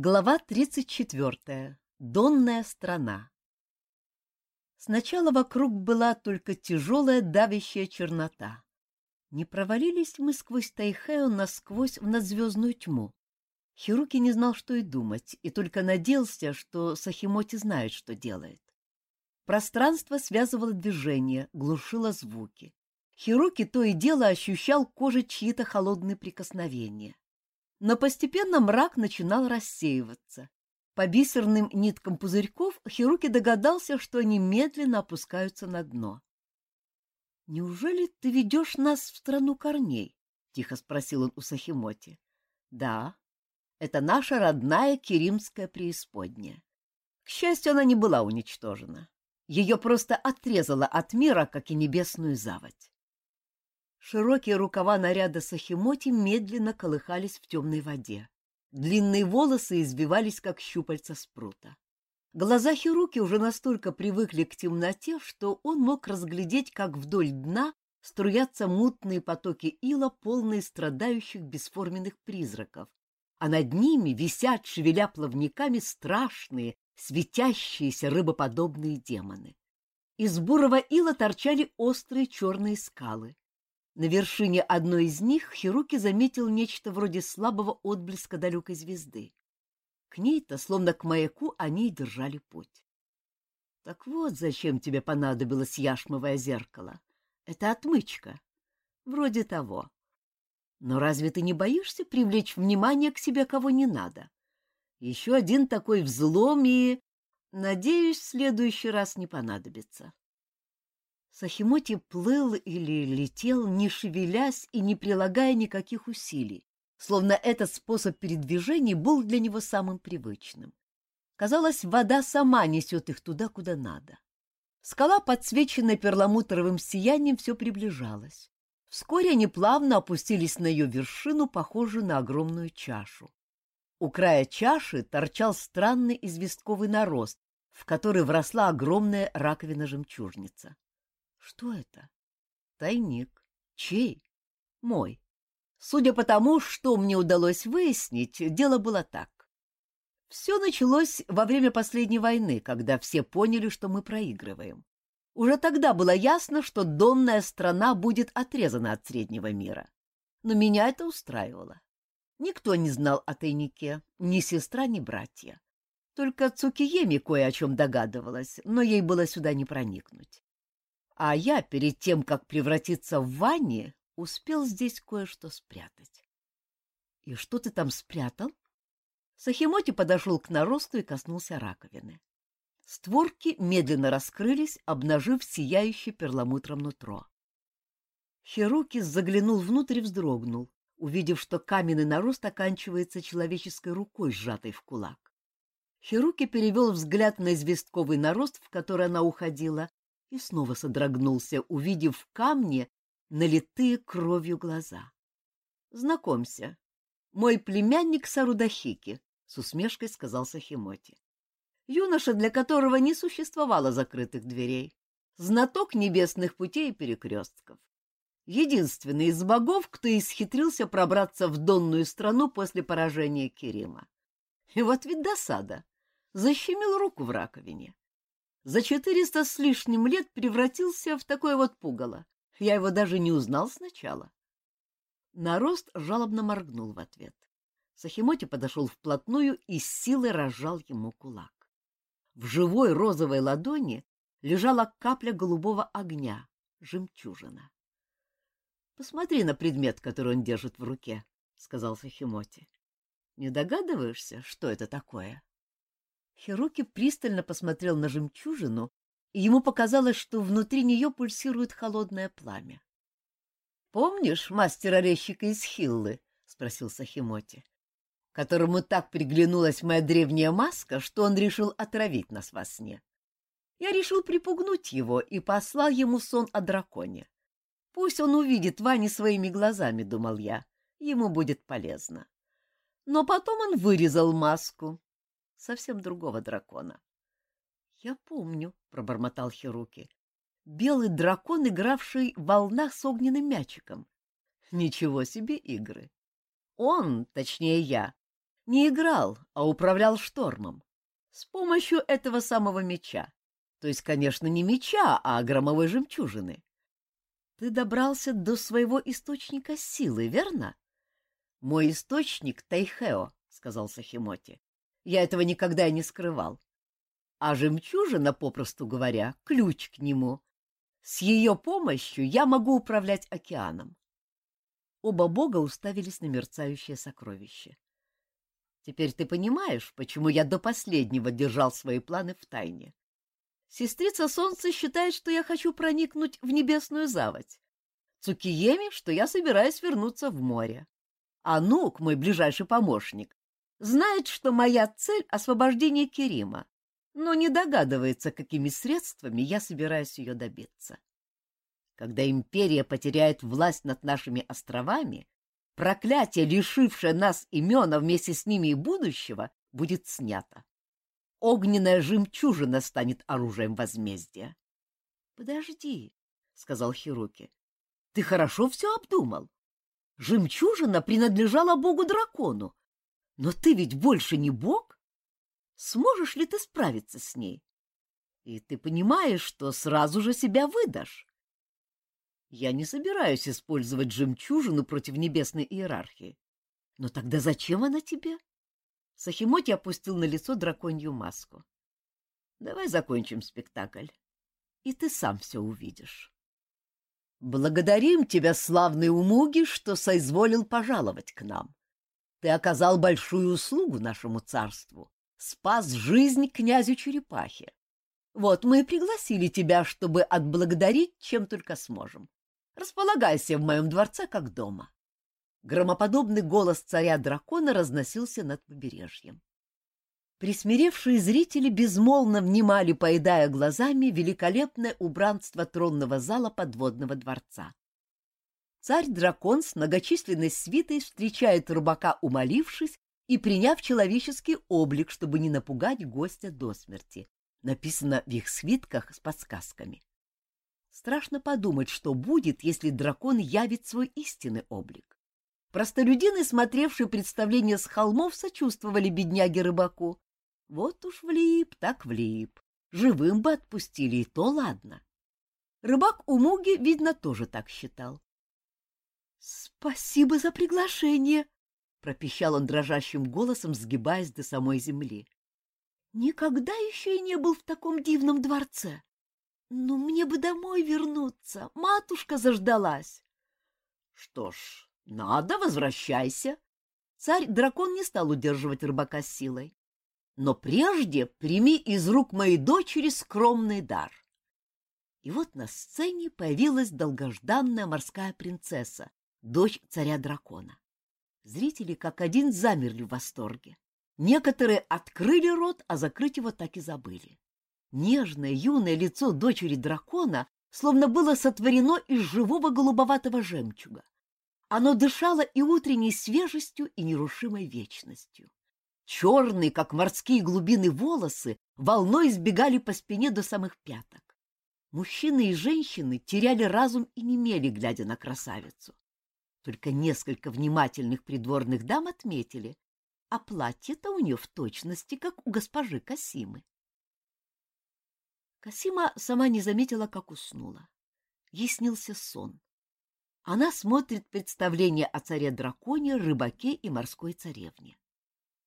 Глава 34. Донная страна. Сначала вокруг была только тяжелая давящая чернота. Не провалились мы сквозь Тайхео насквозь в надзвездную тьму. Хируки не знал, что и думать, и только надеялся, что Сахимоти знает, что делает. Пространство связывало движение, глушило звуки. Хируки то и дело ощущал кожей чьи-то холодные прикосновения. Но постепенно мрак начинал рассеиваться. По бисерным ниткам пузырьков Хируки догадался, что они медленно опускаются на дно. — Неужели ты ведешь нас в страну корней? — тихо спросил он у Сахимоти. — Да, это наша родная Керимская преисподняя. К счастью, она не была уничтожена. Ее просто отрезала от мира, как и небесную заводь. Широкие рукава наряда Сахимоти медленно колыхались в темной воде. Длинные волосы избивались, как щупальца спрута. Глаза Хируки уже настолько привыкли к темноте, что он мог разглядеть, как вдоль дна струятся мутные потоки ила, полные страдающих бесформенных призраков, а над ними висят, шевеля плавниками, страшные, светящиеся рыбоподобные демоны. Из бурого ила торчали острые черные скалы. На вершине одной из них Хируки заметил нечто вроде слабого отблеска далекой звезды. К ней-то, словно к маяку, они и держали путь. Так вот, зачем тебе понадобилось яшмовое зеркало. Это отмычка. Вроде того. Но разве ты не боишься привлечь внимание к себе, кого не надо? Еще один такой взлом и... Надеюсь, в следующий раз не понадобится. Сахимоти плыл или летел, не шевелясь и не прилагая никаких усилий, словно этот способ передвижения был для него самым привычным. Казалось, вода сама несет их туда, куда надо. Скала, подсвеченная перламутровым сиянием, все приближалась. Вскоре они плавно опустились на ее вершину, похожую на огромную чашу. У края чаши торчал странный известковый нарост, в который вросла огромная раковина-жемчужница. Что это? Тайник. Чей? Мой. Судя по тому, что мне удалось выяснить, дело было так. Все началось во время последней войны, когда все поняли, что мы проигрываем. Уже тогда было ясно, что донная страна будет отрезана от среднего мира. Но меня это устраивало. Никто не знал о тайнике, ни сестра, ни братья. Только Цукиеми кое о чем догадывалась, но ей было сюда не проникнуть. А я, перед тем, как превратиться в Ванне, успел здесь кое-что спрятать. — И что ты там спрятал? Сахимоти подошел к наросту и коснулся раковины. Створки медленно раскрылись, обнажив сияющее перламутром нутро. Хируки заглянул внутрь и вздрогнул, увидев, что каменный нарост оканчивается человеческой рукой, сжатой в кулак. Хируки перевел взгляд на известковый нарост, в который она уходила, и снова содрогнулся, увидев в камне налитые кровью глаза. — Знакомься, мой племянник Сарудахики, — с усмешкой сказал Сахимоти. Юноша, для которого не существовало закрытых дверей, знаток небесных путей и перекрестков. Единственный из богов, кто исхитрился пробраться в донную страну после поражения Керима. И вот ведь досада. Защемил руку в раковине за четыреста с лишним лет превратился в такое вот пугало. Я его даже не узнал сначала. Нарост жалобно моргнул в ответ. Сахимоти подошел вплотную и с силой разжал ему кулак. В живой розовой ладони лежала капля голубого огня, жемчужина. — Посмотри на предмет, который он держит в руке, — сказал Сахимоти. — Не догадываешься, что это такое? — Хироки пристально посмотрел на жемчужину, и ему показалось, что внутри нее пульсирует холодное пламя. — Помнишь мастера-резчика из Хиллы? — спросил Сахимоти. — Которому так приглянулась моя древняя маска, что он решил отравить нас во сне. Я решил припугнуть его и послал ему сон о драконе. Пусть он увидит Вани своими глазами, — думал я, — ему будет полезно. Но потом он вырезал маску, совсем другого дракона. — Я помню, — пробормотал Хируки. — Белый дракон, игравший в волнах с огненным мячиком. Ничего себе игры! Он, точнее я, Не играл, а управлял штормом. С помощью этого самого меча. То есть, конечно, не меча, а громовой жемчужины. Ты добрался до своего источника силы, верно? Мой источник — Тайхео, — сказал Сахимоти. Я этого никогда не скрывал. А жемчужина, попросту говоря, ключ к нему. С ее помощью я могу управлять океаном. Оба бога уставились на мерцающее сокровище. Теперь ты понимаешь, почему я до последнего держал свои планы в тайне. Сестрица Солнца считает, что я хочу проникнуть в небесную заводь. Цукиеми, что я собираюсь вернуться в море. А Нук, мой ближайший помощник, знает, что моя цель — освобождение Керима, но не догадывается, какими средствами я собираюсь ее добиться. Когда империя потеряет власть над нашими островами, проклятие, лишившее нас имена вместе с ними и будущего, будет снято. Огненная жемчужина станет оружием возмездия. — Подожди, — сказал Хируки, — ты хорошо все обдумал. Жемчужина принадлежала богу-дракону. Но ты ведь больше не бог? Сможешь ли ты справиться с ней? И ты понимаешь, что сразу же себя выдашь. Я не собираюсь использовать жемчужину против небесной иерархии. Но тогда зачем она тебе? Сахимоти опустил на лицо драконью маску. Давай закончим спектакль, и ты сам все увидишь. Благодарим тебя, славный Умуги, что соизволил пожаловать к нам. Ты оказал большую услугу нашему царству, спас жизнь князю Черепахе. Вот мы и пригласили тебя, чтобы отблагодарить, чем только сможем. Располагайся в моем дворце, как дома. Громоподобный голос царя-дракона разносился над побережьем. Присмиревшие зрители безмолвно внимали, поедая глазами великолепное убранство тронного зала подводного дворца. Царь-дракон с многочисленной свитой встречает рыбака, умолившись и приняв человеческий облик, чтобы не напугать гостя до смерти. Написано в их свитках с подсказками. Страшно подумать, что будет, если дракон явит свой истинный облик. Простолюдины, смотревшие представление с холмов, сочувствовали бедняге-рыбаку. Вот уж влип, так влип. Живым бы отпустили, и то ладно. Рыбак у Муги, видно, тоже так считал. — Спасибо за приглашение, — пропищал он дрожащим голосом, сгибаясь до самой земли. — Никогда еще и не был в таком дивном дворце. Ну, мне бы домой вернуться. Матушка заждалась. Что ж, надо, возвращайся. Царь-дракон не стал удерживать рыбака силой. Но прежде прими из рук моей дочери скромный дар. И вот на сцене появилась долгожданная морская принцесса, дочь царя-дракона. Зрители как один замерли в восторге. Некоторые открыли рот, а закрыть его так и забыли. Нежное юное лицо дочери дракона словно было сотворено из живого голубоватого жемчуга. Оно дышало и утренней свежестью, и нерушимой вечностью. Черные, как морские глубины, волосы волной сбегали по спине до самых пяток. Мужчины и женщины теряли разум и немели, глядя на красавицу. Только несколько внимательных придворных дам отметили, а платье-то у нее в точности, как у госпожи Касимы. Касима сама не заметила, как уснула. Ей снился сон. Она смотрит представление о царе-драконе, рыбаке и морской царевне.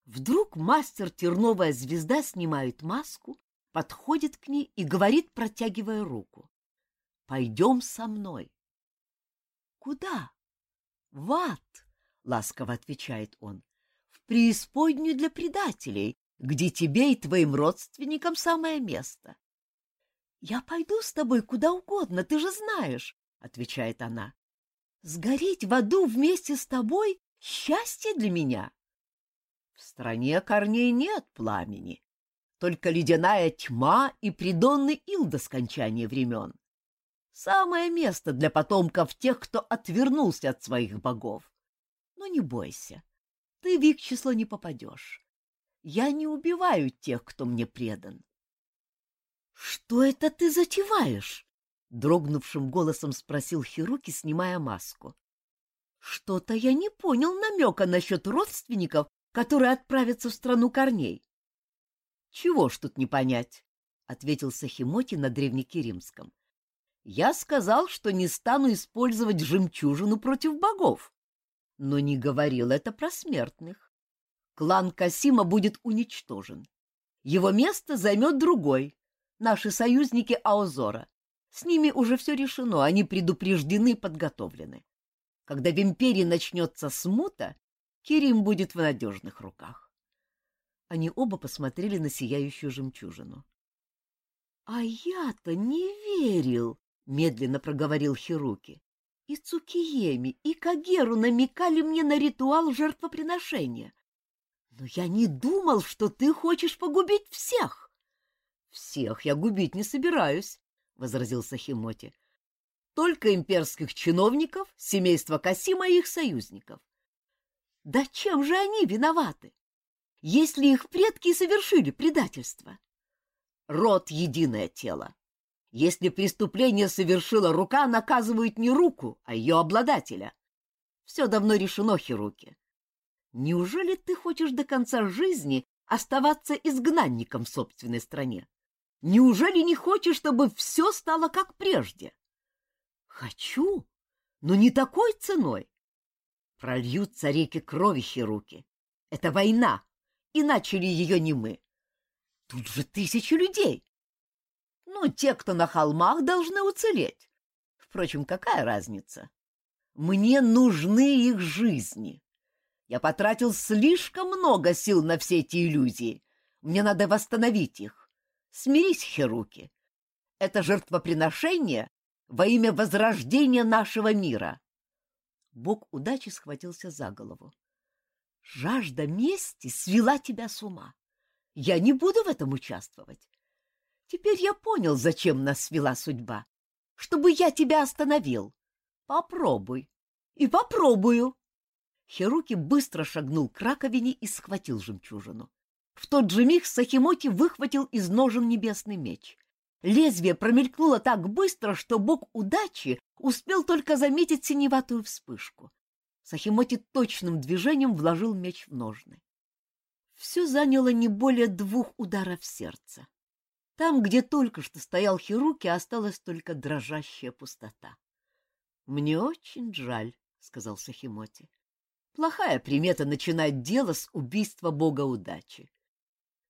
Вдруг мастер Терновая звезда снимает маску, подходит к ней и говорит, протягивая руку. «Пойдем со мной». «Куда?» «В ад», — ласково отвечает он, — «в преисподнюю для предателей, где тебе и твоим родственникам самое место. «Я пойду с тобой куда угодно, ты же знаешь», — отвечает она. «Сгореть в аду вместе с тобой — счастье для меня». В стране корней нет пламени, только ледяная тьма и придонный ил до скончания времен. Самое место для потомков тех, кто отвернулся от своих богов. Но не бойся, ты в их число не попадешь. Я не убиваю тех, кто мне предан. Что это ты затеваешь? дрогнувшим голосом спросил Хируки, снимая маску. Что-то я не понял намека насчет родственников, которые отправятся в страну корней. — Чего ж тут не понять? — ответил Сахимоти на древнекиримском. — Я сказал, что не стану использовать жемчужину против богов, но не говорил это про смертных. Клан Касима будет уничтожен. Его место займет другой, наши союзники Аозора. С ними уже все решено, они предупреждены и подготовлены. Когда в империи начнется смута, Кирим будет в надежных руках. Они оба посмотрели на сияющую жемчужину. — А я-то не верил, — медленно проговорил Хируки. И Цукиеми, и Кагеру намекали мне на ритуал жертвоприношения. Но я не думал, что ты хочешь погубить всех. — Всех я губить не собираюсь, — возразил Сахимоти. — Только имперских чиновников, семейство Касима и их союзников. Да чем же они виноваты, если их предки совершили предательство? Род — единое тело. Если преступление совершила рука, наказывают не руку, а ее обладателя. Все давно решено, Хируки. Неужели ты хочешь до конца жизни оставаться изгнанником в собственной стране? Неужели не хочешь, чтобы все стало как прежде? Хочу, но не такой ценой. Прольются реки крови, Хируки. Это война, и начали ее не мы. Тут же тысячи людей. Ну, те, кто на холмах, должны уцелеть. Впрочем, какая разница? Мне нужны их жизни. Я потратил слишком много сил на все эти иллюзии. Мне надо восстановить их. Смирись, Херуки. Это жертвоприношение во имя возрождения нашего мира. Бог удачи схватился за голову. Жажда мести свела тебя с ума. Я не буду в этом участвовать. Теперь я понял, зачем нас свела судьба. Чтобы я тебя остановил. Попробуй. И попробую. Хируки быстро шагнул к раковине и схватил жемчужину. В тот же миг Сахимоти выхватил из ножен небесный меч. Лезвие промелькнуло так быстро, что бог удачи успел только заметить синеватую вспышку. Сахимоти точным движением вложил меч в ножны. Все заняло не более двух ударов сердца. Там, где только что стоял Хируки, осталась только дрожащая пустота. — Мне очень жаль, — сказал Сахимоти. — Плохая примета начинать дело с убийства бога удачи.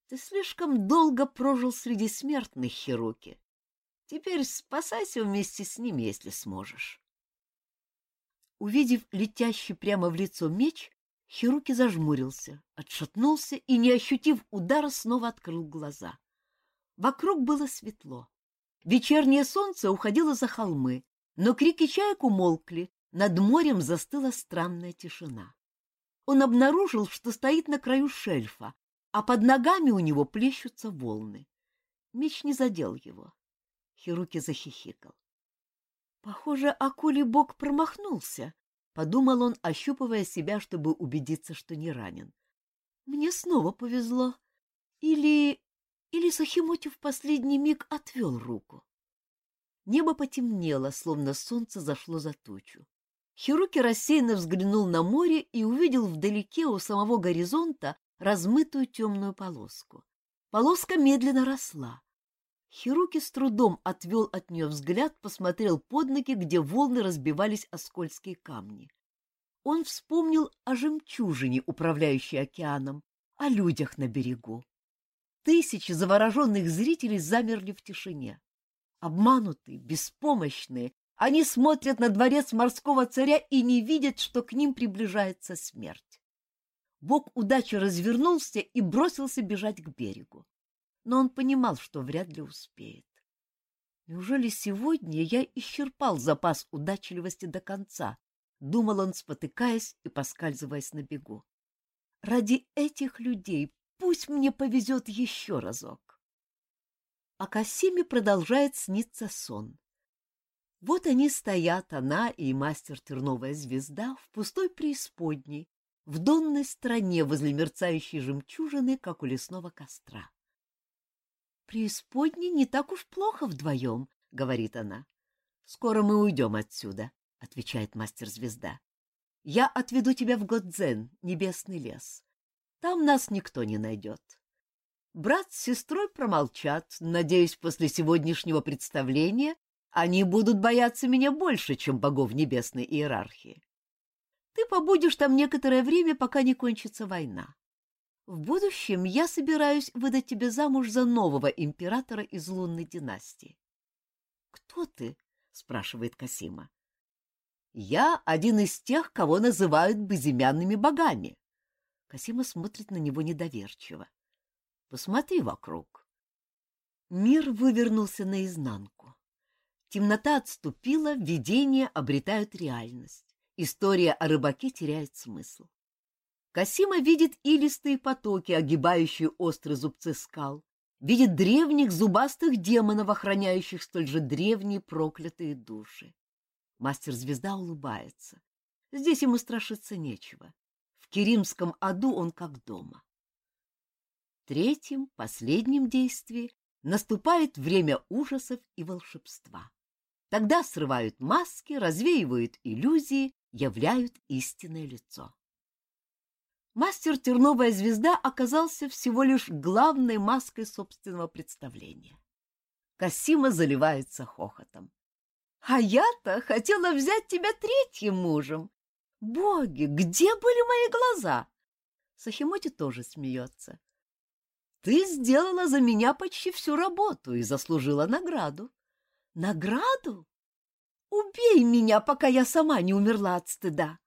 Ты слишком долго прожил среди смертных, Хируки. Теперь спасайся вместе с ними, если сможешь. Увидев летящий прямо в лицо меч, Хируки зажмурился, отшатнулся и, не ощутив удара, снова открыл глаза. Вокруг было светло. Вечернее солнце уходило за холмы, но крики чаек умолкли, над морем застыла странная тишина. Он обнаружил, что стоит на краю шельфа, а под ногами у него плещутся волны. Меч не задел его. Хируки захихикал. Похоже, акулий бог промахнулся, — подумал он, ощупывая себя, чтобы убедиться, что не ранен. Мне снова повезло. Или или Сахимоти в последний миг отвел руку. Небо потемнело, словно солнце зашло за тучу. Хируки рассеянно взглянул на море и увидел вдалеке у самого горизонта размытую темную полоску. Полоска медленно росла. Хируки с трудом отвел от нее взгляд, посмотрел под ноги, где волны разбивались о скользкие камни. Он вспомнил о жемчужине, управляющей океаном, о людях на берегу. Тысячи завороженных зрителей замерли в тишине. Обманутые, беспомощные, они смотрят на дворец морского царя и не видят, что к ним приближается смерть. Бог удачи развернулся и бросился бежать к берегу. Но он понимал, что вряд ли успеет. Неужели сегодня я исчерпал запас удачливости до конца? Думал он, спотыкаясь и поскальзываясь на бегу. Ради этих людей Пусть мне повезет еще разок. А Касиме продолжает сниться сон. Вот они стоят, она и мастер Терновая звезда, в пустой преисподней, в донной стране возле мерцающей жемчужины, как у лесного костра. «Преисподней не так уж плохо вдвоем», — говорит она. «Скоро мы уйдем отсюда», — отвечает мастер-звезда. «Я отведу тебя в Годзен, небесный лес. Там нас никто не найдет. Брат с сестрой промолчат. Надеюсь, после сегодняшнего представления они будут бояться меня больше, чем богов небесной иерархии. Ты побудешь там некоторое время, пока не кончится война. В будущем я собираюсь выдать тебе замуж за нового императора из лунной династии. — Кто ты? — спрашивает Касима. — Я один из тех, кого называют безымянными богами. Касима смотрит на него недоверчиво. — Посмотри вокруг. Мир вывернулся наизнанку. Темнота отступила, видения обретают реальность. История о рыбаке теряет смысл. Касима видит илистые потоки, огибающие острые зубцы скал, видит древних зубастых демонов, охраняющих столь же древние проклятые души. Мастер-звезда улыбается. Здесь ему страшиться нечего. Керимском аду он как дома. Третьим, последним действии наступает время ужасов и волшебства. Тогда срывают маски, развеивают иллюзии, являют истинное лицо. Мастер «Терновая звезда» оказался всего лишь главной маской собственного представления. Касима заливается хохотом. «А я-то хотела взять тебя третьим мужем. Боги, где были мои глаза?» Сахимоти тоже смеется. «Ты сделала за меня почти всю работу и заслужила награду». «Награду? Убей меня, пока я сама не умерла от стыда.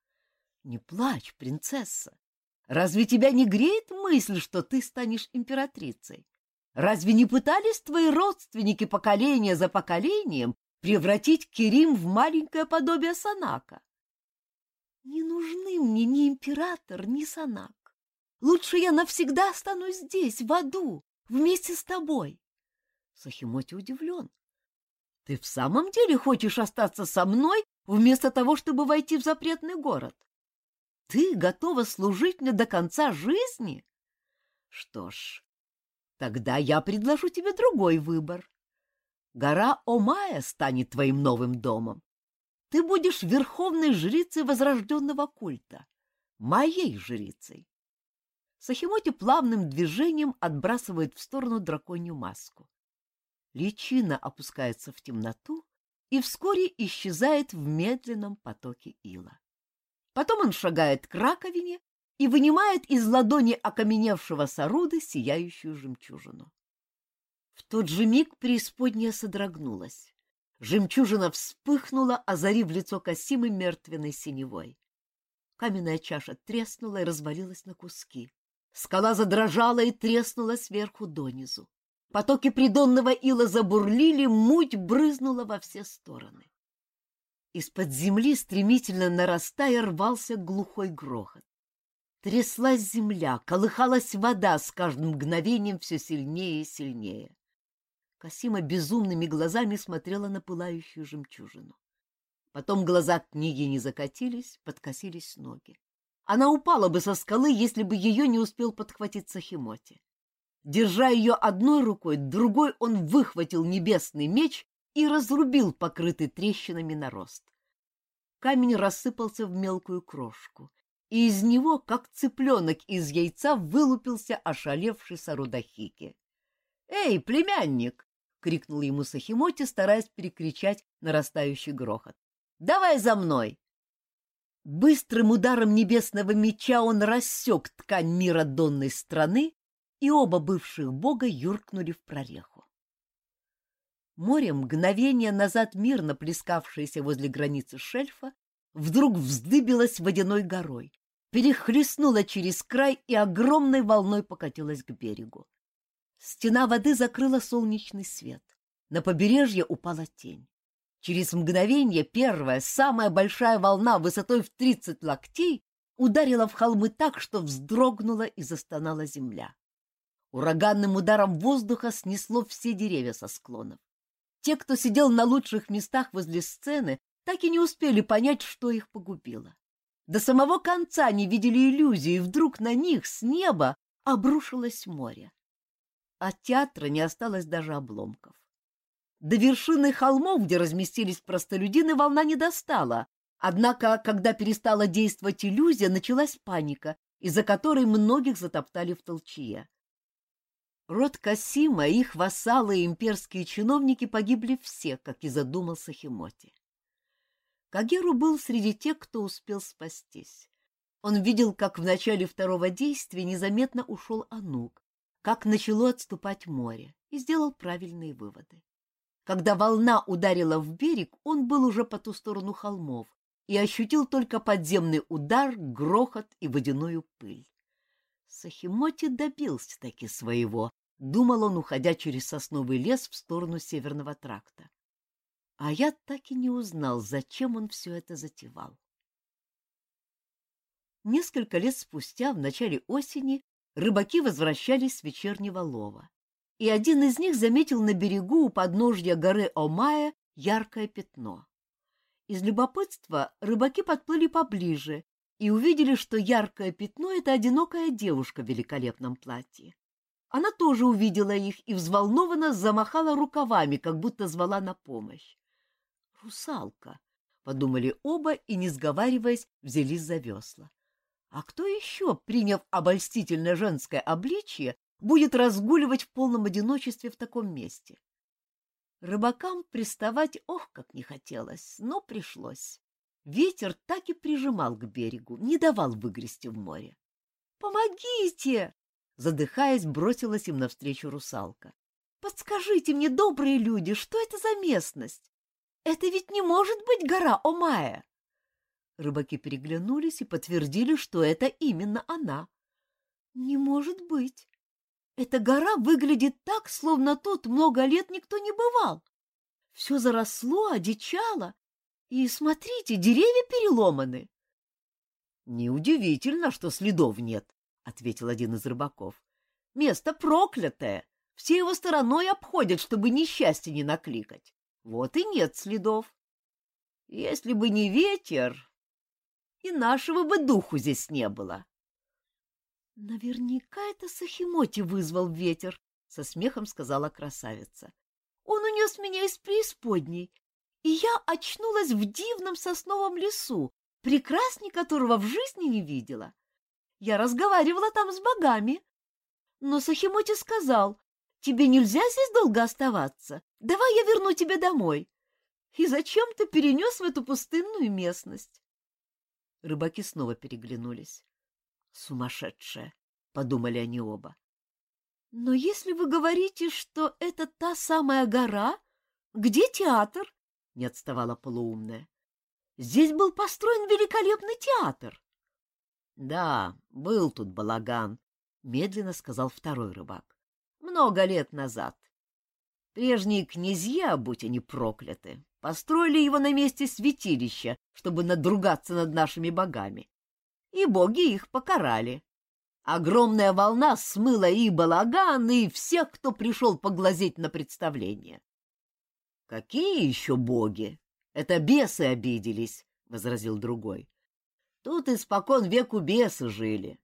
Не плачь, принцесса. Разве тебя не греет мысль, что ты станешь императрицей? Разве не пытались твои родственники поколения за поколением превратить Керим в маленькое подобие Санака? Не нужны мне ни император, ни Санак. Лучше я навсегда останусь здесь, в аду, вместе с тобой. Сахимоти удивлен. Ты в самом деле хочешь остаться со мной, вместо того, чтобы войти в запретный город? Ты готова служить мне до конца жизни? Что ж, тогда я предложу тебе другой выбор. Гора Омая станет твоим новым домом. Ты будешь верховной жрицей возрожденного культа, моей жрицей. Сахимоти плавным движением отбрасывает в сторону драконью маску. Личина опускается в темноту и вскоре исчезает в медленном потоке ила. Потом он шагает к раковине и вынимает из ладони окаменевшего соруды сияющую жемчужину. В тот же миг преисподняя содрогнулась. Жемчужина вспыхнула, озарив лицо Касимы мертвенной синевой. Каменная чаша треснула и развалилась на куски. Скала задрожала и треснула сверху донизу. Потоки придонного ила забурлили, муть брызнула во все стороны. Из-под земли, стремительно нарастая, рвался глухой грохот. Тряслась земля, колыхалась вода с каждым мгновением все сильнее и сильнее. Касима безумными глазами смотрела на пылающую жемчужину. Потом глаза книги не закатились, подкосились ноги. Она упала бы со скалы, если бы ее не успел подхватить Сахимоти. Держа ее одной рукой, другой он выхватил небесный меч и разрубил покрытый трещинами нарост. Камень рассыпался в мелкую крошку, и из него, как цыпленок из яйца, вылупился ошалевший Сарудахики. — Эй, племянник! — крикнул ему Сахимоти, стараясь перекричать нарастающий грохот. — Давай за мной! Быстрым ударом небесного меча он рассек ткань мира донной страны и оба бывших бога юркнули в прореху. Море, мгновение назад мирно плескавшееся возле границы шельфа, вдруг вздыбилось водяной горой, перехлестнуло через край и огромной волной покатилось к берегу. Стена воды закрыла солнечный свет. На побережье упала тень. Через мгновение первая, самая большая волна высотой в тридцать локтей ударила в холмы так, что вздрогнула и застонала земля. Ураганным ударом воздуха снесло все деревья со склонов. Те, кто сидел на лучших местах возле сцены, так и не успели понять, что их погубило. До самого конца не видели иллюзии, и вдруг на них с неба обрушилось море. От театра не осталось даже обломков. До вершины холмов, где разместились простолюдины, волна не достала, однако, когда перестала действовать иллюзия, началась паника, из-за которой многих затоптали в толчье. Род Касима, их вассалы и имперские чиновники погибли все, как и задумал Сахимоти. Кагеру был среди тех, кто успел спастись. Он видел, как в начале второго действия незаметно ушел Анук, как начало отступать море, и сделал правильные выводы. Когда волна ударила в берег, он был уже по ту сторону холмов и ощутил только подземный удар, грохот и водяную пыль. Сахимоти добился таки своего, думал он, уходя через сосновый лес в сторону северного тракта. А я так и не узнал, зачем он все это затевал. Несколько лет спустя, в начале осени, рыбаки возвращались с вечернего лова, и один из них заметил на берегу у подножья горы Омая яркое пятно. Из любопытства рыбаки подплыли поближе и увидели, что яркое пятно — это одинокая девушка в великолепном платье. Она тоже увидела их и взволнованно замахала рукавами, как будто звала на помощь. «Русалка!» — подумали оба и, не сговариваясь, взялись за весла. А кто еще, приняв обольстительное женское обличье, будет разгуливать в полном одиночестве в таком месте? Рыбакам приставать ох, как не хотелось, но пришлось. Ветер так и прижимал к берегу, не давал выгрести в море. «Помогите!» — задыхаясь, бросилась им навстречу русалка. «Подскажите мне, добрые люди, что это за местность? Это ведь не может быть гора Омая!» Рыбаки переглянулись и подтвердили, что это именно она. Не может быть. Эта гора выглядит так, словно тут много лет никто не бывал. Все заросло, одичало. И смотрите, деревья переломаны. Неудивительно, что следов нет, ответил один из рыбаков. Место проклятое. Все его стороной обходят, чтобы несчастье не накликать. Вот и нет следов. Если бы не ветер, и нашего бы духу здесь не было. — Наверняка это Сахимоти вызвал ветер, — со смехом сказала красавица. — Он унес меня из преисподней, и я очнулась в дивном сосновом лесу, прекрасней которого в жизни не видела. Я разговаривала там с богами. Но Сахимоти сказал, тебе нельзя здесь долго оставаться, давай я верну тебя домой. И зачем ты перенес в эту пустынную местность? Рыбаки снова переглянулись. Сумасшедшая, подумали они оба. Но если вы говорите, что это та самая гора, где театр? Не отставала полуумная. Здесь был построен великолепный театр. Да, был тут балаган, медленно сказал второй рыбак. Много лет назад. Прежние князья, будь они прокляты, Построили его на месте святилища, чтобы надругаться над нашими богами. И боги их покарали. Огромная волна смыла и балаган, и всех, кто пришел поглазеть на представление. — Какие еще боги? Это бесы обиделись, — возразил другой. — Тут испокон веку бесы жили.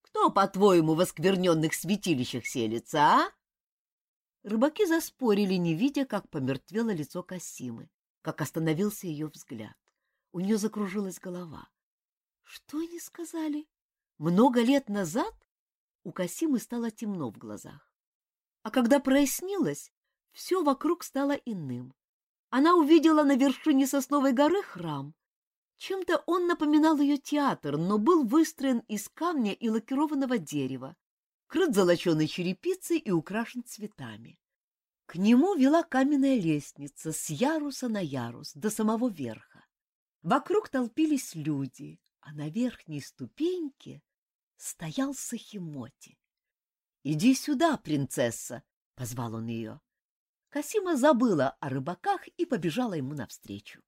Кто, по-твоему, в оскверненных святилищах селится, а? Рыбаки заспорили, не видя, как помертвело лицо Касимы как остановился ее взгляд. У нее закружилась голова. Что они сказали? Много лет назад? У Касимы стало темно в глазах. А когда прояснилось, все вокруг стало иным. Она увидела на вершине сосновой горы храм. Чем-то он напоминал ее театр, но был выстроен из камня и лакированного дерева, крыт золоченой черепицей и украшен цветами. К нему вела каменная лестница с яруса на ярус до самого верха. Вокруг толпились люди, а на верхней ступеньке стоял Сахимоти. — Иди сюда, принцесса! — позвал он ее. Касима забыла о рыбаках и побежала ему навстречу.